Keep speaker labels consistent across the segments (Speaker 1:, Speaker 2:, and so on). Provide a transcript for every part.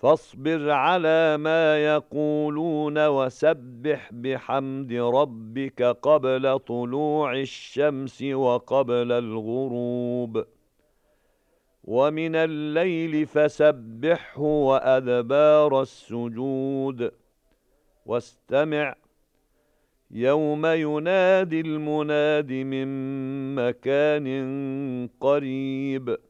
Speaker 1: فاصبر على ما يقولون وسبح بحمد ربك قبل طلوع الشمس وقبل الغروب. وَمِنَ اللَّيْلِ فَسَبِّحْهُ وَأَدْبَارَ السُّجُودِ. وَاسْتَمِعْ. يَوْمَ يُنَادِ الْمُنَادِ مِنْ مَكَانٍ قَرِيبٍ.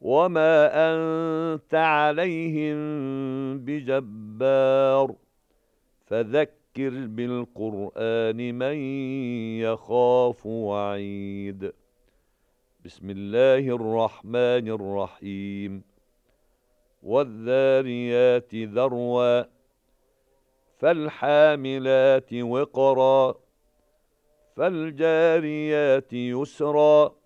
Speaker 1: وَمَا أَنْتَ عَلَيْهِمْ بِجَبَّارٍ فَذَكِّرْ بِالْقُرْآنِ مَنْ يَخَافُ وَعِيدٍ بسم الله الرحمن الرحيم وَالذَّارِيَاتِ ذَرْوًا فَالْحَامِلَاتِ وِقْرًا فَالْجَارِيَاتِ يُسْرًا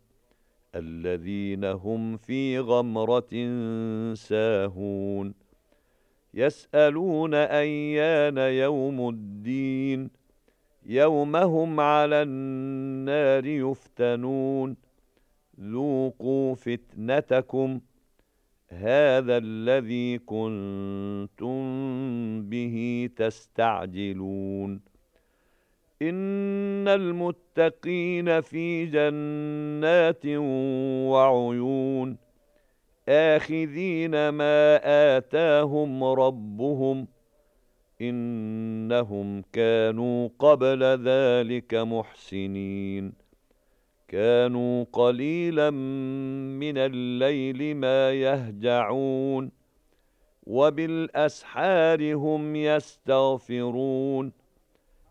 Speaker 1: الَّذِينَ هُمْ فِي غَمْرَةٍ سَاهُونَ. يَسْأَلُونَ أَيَّانَ يَوْمُ الدِّينِ. يَوْمَ هُمْ عَلَى النَّارِ يُفْتَنُونَ. ذُوقُوا فِتْنَتَكُمْ. هَذَا الَّذِي كُنتُم بِهِ تَسْتَعْجِلُونَ. إِنَّ الْمُتَّقِينَ فِي جَنَّاتٍ وَعُيُونٍ آخذين ما آتاهم ربهم إنهم كانوا قبل ذلك محسنين كانوا قليلا من الليل ما يهجعون وبالأسحار هم يستغفرون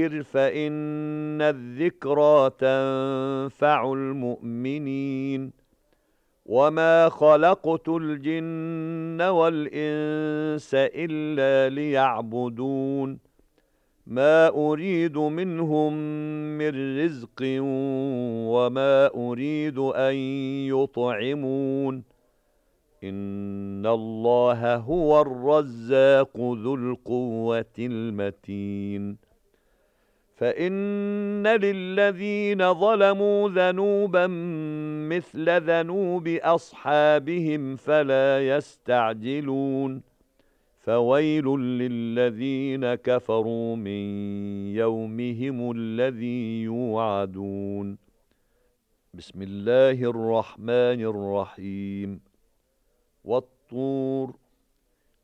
Speaker 1: فإن الذكرى تنفع المؤمنين. وما خلقت الجن والإنس إلا ليعبدون. ما أريد منهم من رزق وما أريد أن يطعمون. إِنَّ اللَّهَ هُوَ الرَّزَّاقُ ذُو الْقُوَّةِ الْمَتِينُ. فَإِنَّ لِلَّذِينَ ظَلَمُوا ذَنُوبًا مِثْلَ ذَنُوبِ أَصْحَابِهِمْ فَلَا يَسْتَعْجِلُونَ فويل للذين كفروا من يومهم الذي يوعدون بسم الله الرحمن الرحيم والطور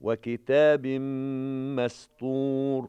Speaker 1: وكتاب مسطور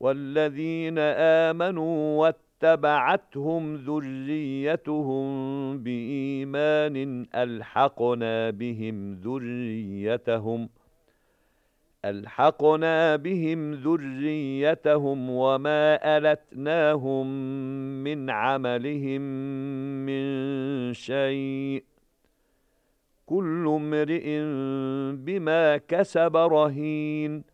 Speaker 1: والذين آمنوا واتبعتهم ذريتهم بإيمان ألحقنا بهم ذريتهم ألحقنا بهم ذريتهم وما ألتناهم من عملهم من شيء. كل امرئ بما كسب رهين.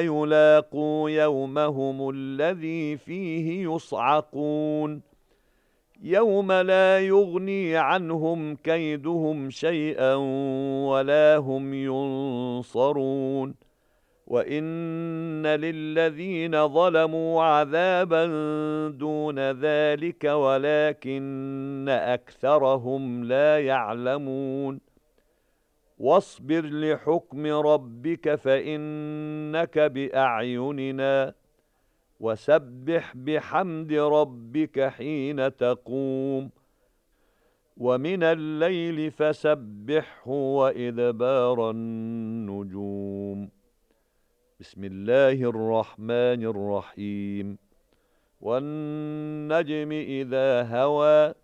Speaker 1: يُلَاقُوا يَوْمَهُمُ الَّذِي فِيهِ يُصْعَقُونَ يَوْمَ لَا يُغْنِي عَنْهُمْ كَيْدُهُمْ شَيْئًا وَلَا هُمْ يُنصَرُونَ وَإِنَّ لِلَّذِينَ ظَلَمُوا عَذَابًا دُونَ ذَلِكَ وَلَكِنَّ أَكْثَرَهُمْ لَا يَعْلَمُونَ وَاصْبِرْ لِحُكْمِ رَبِّكَ فَإِنَّكَ بِأَعْيُنِنَا وَسَبِّحْ بِحَمْدِ رَبِّكَ حِينَ تَقُومُ. وَمِنَ اللَّيْلِ فَسَبِّحْهُ وَإِدْبَارَ النُّجُومِ. بسم الله الرحمن الرحيم. والنجم إذا هوى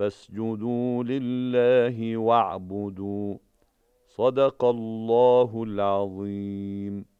Speaker 1: فاسجدوا لله واعبدوا. صدق الله العظيم.